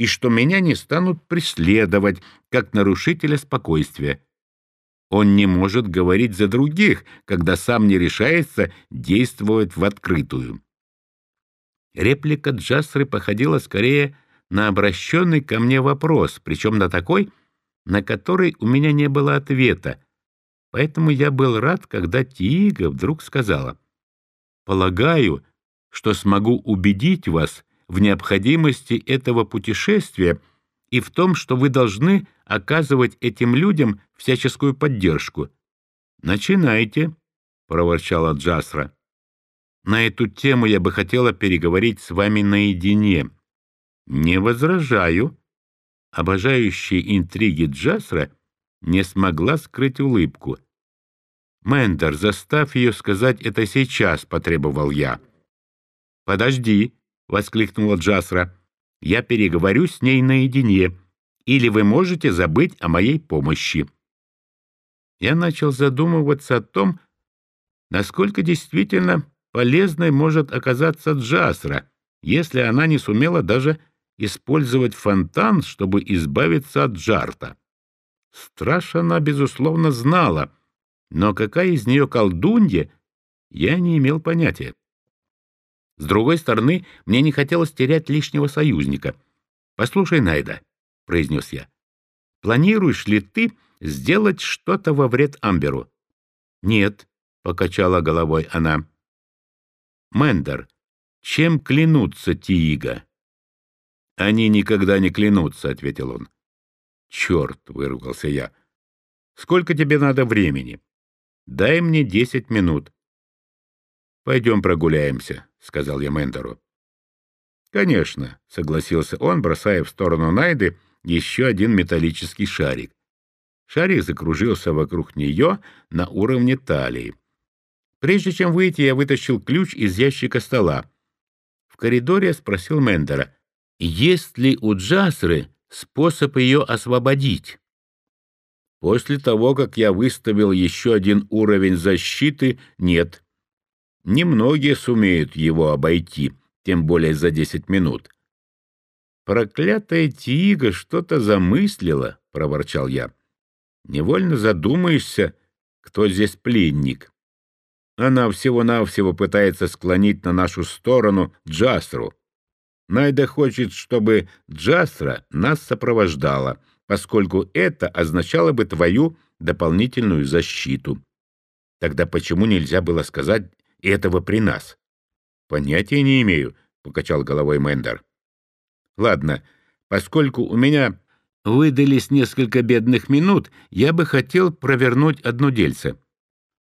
и что меня не станут преследовать, как нарушителя спокойствия. Он не может говорить за других, когда сам не решается действовать в открытую. Реплика Джасры походила скорее на обращенный ко мне вопрос, причем на такой, на который у меня не было ответа. Поэтому я был рад, когда Тиига вдруг сказала, «Полагаю, что смогу убедить вас в необходимости этого путешествия и в том, что вы должны оказывать этим людям всяческую поддержку. «Начинайте», — проворчала Джасра. «На эту тему я бы хотела переговорить с вами наедине». «Не возражаю». Обожающая интриги Джасра не смогла скрыть улыбку. «Мендер, заставь ее сказать это сейчас», — потребовал я. «Подожди», — воскликнула Джасра. «Я переговорю с ней наедине, или вы можете забыть о моей помощи» я начал задумываться о том, насколько действительно полезной может оказаться Джасра, если она не сумела даже использовать фонтан, чтобы избавиться от Джарта. Страж она, безусловно, знала, но какая из нее колдунья, я не имел понятия. С другой стороны, мне не хотелось терять лишнего союзника. «Послушай, Найда», — произнес я, — «планируешь ли ты сделать что-то во вред Амберу? Нет, покачала головой она. Мендер, чем клянутся Тиига? Они никогда не клянутся, ответил он. Черт, выругался я. Сколько тебе надо времени? Дай мне десять минут. Пойдем прогуляемся, сказал я Мендеру. Конечно, согласился он, бросая в сторону Найды еще один металлический шарик. Шарик закружился вокруг нее на уровне талии. Прежде чем выйти, я вытащил ключ из ящика стола. В коридоре я спросил Мендера, есть ли у Джасры способ ее освободить. После того, как я выставил еще один уровень защиты, нет. Немногие сумеют его обойти, тем более за десять минут. «Проклятая Тига что-то замыслила», — проворчал я. Невольно задумаешься, кто здесь пленник. Она всего-навсего пытается склонить на нашу сторону Джасру. Найда хочет, чтобы Джасра нас сопровождала, поскольку это означало бы твою дополнительную защиту. Тогда почему нельзя было сказать этого при нас? Понятия не имею, — покачал головой Мендер. Ладно, поскольку у меня выдались несколько бедных минут, я бы хотел провернуть одно дельце.